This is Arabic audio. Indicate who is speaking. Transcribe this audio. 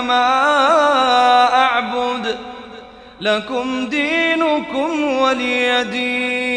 Speaker 1: ما أعبد لكم دينكم ولي دين.